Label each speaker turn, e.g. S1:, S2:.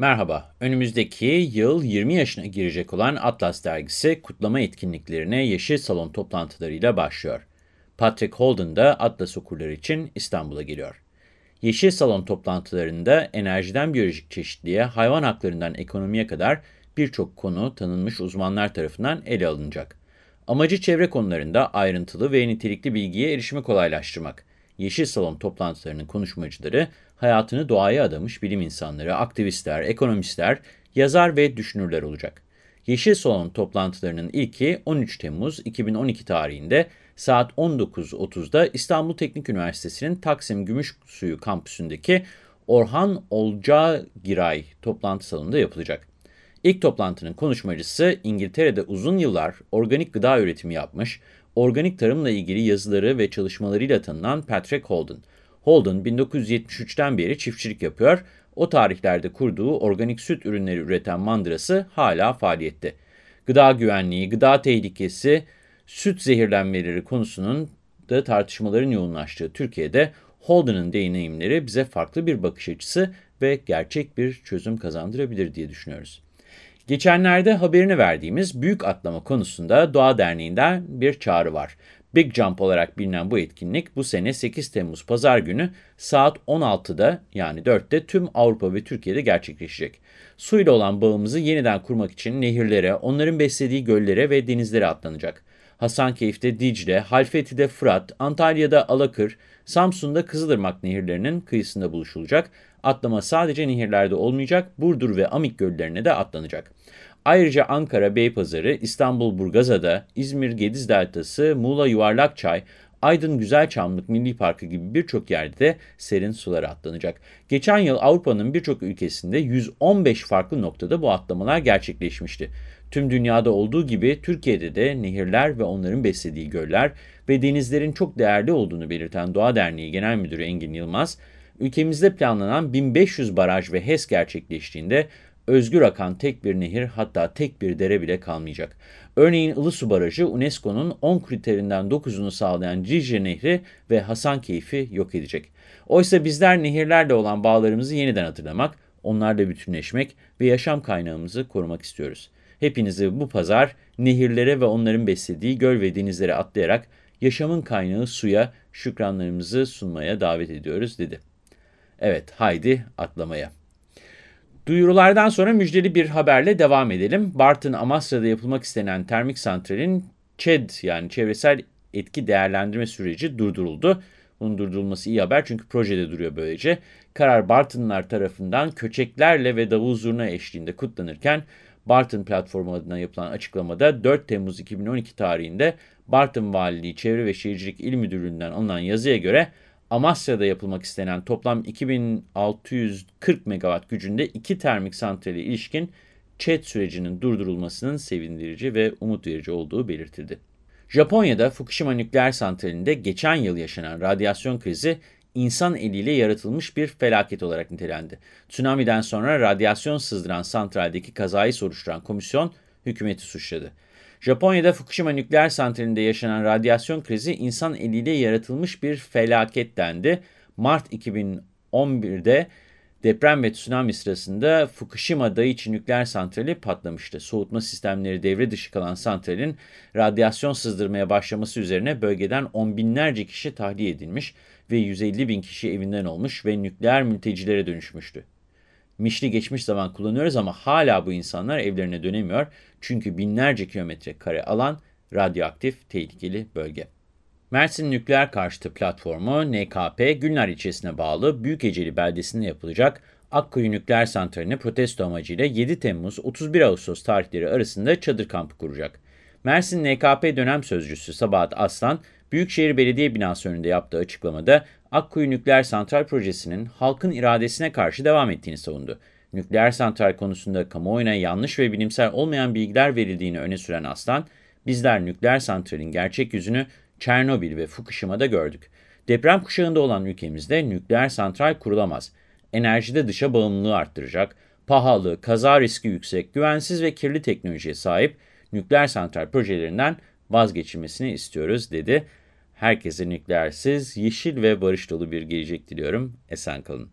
S1: Merhaba, önümüzdeki yıl 20 yaşına girecek olan Atlas dergisi kutlama etkinliklerine Yeşil Salon toplantılarıyla başlıyor. Patrick Holden da Atlas okurları için İstanbul'a geliyor. Yeşil Salon toplantılarında enerjiden biyolojik çeşitliğe, hayvan haklarından ekonomiye kadar birçok konu tanınmış uzmanlar tarafından ele alınacak. Amacı çevre konularında ayrıntılı ve nitelikli bilgiye erişimi kolaylaştırmak. Yeşil Salon toplantılarının konuşmacıları, hayatını doğaya adamış bilim insanları, aktivistler, ekonomistler, yazar ve düşünürler olacak. Yeşil Salon toplantılarının ilki 13 Temmuz 2012 tarihinde saat 19.30'da İstanbul Teknik Üniversitesi'nin Taksim Gümüşsuyu kampüsündeki Orhan Olcagiray toplantı salonunda yapılacak. İlk toplantının konuşmacısı İngiltere'de uzun yıllar organik gıda üretimi yapmış, organik tarımla ilgili yazıları ve çalışmalarıyla tanınan Patrick Holden. Holden 1973'ten beri çiftçilik yapıyor, o tarihlerde kurduğu organik süt ürünleri üreten mandırası hala faaliyette. Gıda güvenliği, gıda tehlikesi, süt zehirlenmeleri konusunun da tartışmaların yoğunlaştığı Türkiye'de Holden'ın deneyimleri bize farklı bir bakış açısı ve gerçek bir çözüm kazandırabilir diye düşünüyoruz. Geçenlerde haberini verdiğimiz büyük atlama konusunda Doğa Derneği'nden bir çağrı var. Big Jump olarak bilinen bu etkinlik bu sene 8 Temmuz Pazar günü saat 16'da yani 4'te tüm Avrupa ve Türkiye'de gerçekleşecek. Suyla olan bağımızı yeniden kurmak için nehirlere, onların beslediği göllere ve denizlere atlanacak. Hasankeyf'te Dicle, Halfeti'de Fırat, Antalya'da Alakır, Samsun'da Kızılırmak nehirlerinin kıyısında buluşulacak. Atlama sadece nehirlerde olmayacak, Burdur ve Amik göllerine de atlanacak. Ayrıca Ankara Beypazarı, İstanbul Burgazada, İzmir Gediz Deltası, Muğla Yuvarlakçay, Aydın Güzelçamlık Milli Parkı gibi birçok yerde de serin sulara atlanacak. Geçen yıl Avrupa'nın birçok ülkesinde 115 farklı noktada bu atlamalar gerçekleşmişti. Tüm dünyada olduğu gibi Türkiye'de de nehirler ve onların beslediği göller ve denizlerin çok değerli olduğunu belirten Doğa Derneği Genel Müdürü Engin Yılmaz, ülkemizde planlanan 1500 baraj ve HES gerçekleştiğinde özgür akan tek bir nehir hatta tek bir dere bile kalmayacak. Örneğin Ilısu Barajı UNESCO'nun 10 kriterinden 9'unu sağlayan Dicle Nehri ve Hasankeyf'i yok edecek. Oysa bizler nehirlerle olan bağlarımızı yeniden hatırlamak, onlarla bütünleşmek ve yaşam kaynağımızı korumak istiyoruz. Hepinizi bu pazar nehirlere ve onların beslediği göl ve denizlere atlayarak yaşamın kaynağı suya şükranlarımızı sunmaya davet ediyoruz dedi. Evet haydi atlamaya. Duyurulardan sonra müjdeli bir haberle devam edelim. Bartın Amasra'da yapılmak istenen termik santralin ÇED yani çevresel etki değerlendirme süreci durduruldu. Bunun durdurulması iyi haber çünkü projede duruyor böylece. Karar Bartınlar tarafından köçeklerle ve davul zurna eşliğinde kutlanırken Bartın platformu adına yapılan açıklamada 4 Temmuz 2012 tarihinde Bartın Valiliği Çevre ve Şehircilik İl Müdürlüğü'nden alınan yazıya göre Amasya'da yapılmak istenen toplam 2640 megawatt gücünde iki termik santrali ilişkin ÇED sürecinin durdurulmasının sevindirici ve umut verici olduğu belirtildi. Japonya'da Fukushima nükleer santralinde geçen yıl yaşanan radyasyon krizi insan eliyle yaratılmış bir felaket olarak nitelendi. Tsunami'den sonra radyasyon sızdıran santraldeki kazayı soruşturan komisyon hükümeti suçladı. Japonya'da Fukushima nükleer santralinde yaşanan radyasyon krizi insan eliyle yaratılmış bir felaket dendi. Mart 2011'de deprem ve tsunami sırasında Fukushima Daiichi nükleer santrali patlamıştı. Soğutma sistemleri devre dışı kalan santralin radyasyon sızdırmaya başlaması üzerine bölgeden on binlerce kişi tahliye edilmiş ve 150 bin kişi evinden olmuş ve nükleer mültecilere dönüşmüştü. Mişli geçmiş zaman kullanıyoruz ama hala bu insanlar evlerine dönemiyor. Çünkü binlerce kilometre kare alan radyoaktif tehlikeli bölge. Mersin Nükleer Karşıtı Platformu NKP, Gülnar ilçesine bağlı Büyükeceli beldesinde yapılacak Akkuyu Nükleer Santrali'ni protesto amacıyla 7 Temmuz-31 Ağustos tarihleri arasında çadır kampı kuracak. Mersin NKP dönem sözcüsü Sabahat Aslan, Büyükşehir Belediye binası önünde yaptığı açıklamada Akkuyu Nükleer Santral Projesi'nin halkın iradesine karşı devam ettiğini savundu. Nükleer santral konusunda kamuoyuna yanlış ve bilimsel olmayan bilgiler verildiğini öne süren Aslan, bizler nükleer santralin gerçek yüzünü Çernobil ve Fukushima'da gördük. Deprem kuşağında olan ülkemizde nükleer santral kurulamaz. Enerjide dışa bağımlılığı arttıracak, pahalı, kaza riski yüksek, güvensiz ve kirli teknolojiye sahip nükleer santral projelerinden vazgeçilmesini istiyoruz dedi. Herkese nükleersiz, yeşil ve barış dolu bir gelecek diliyorum. Esen kalın.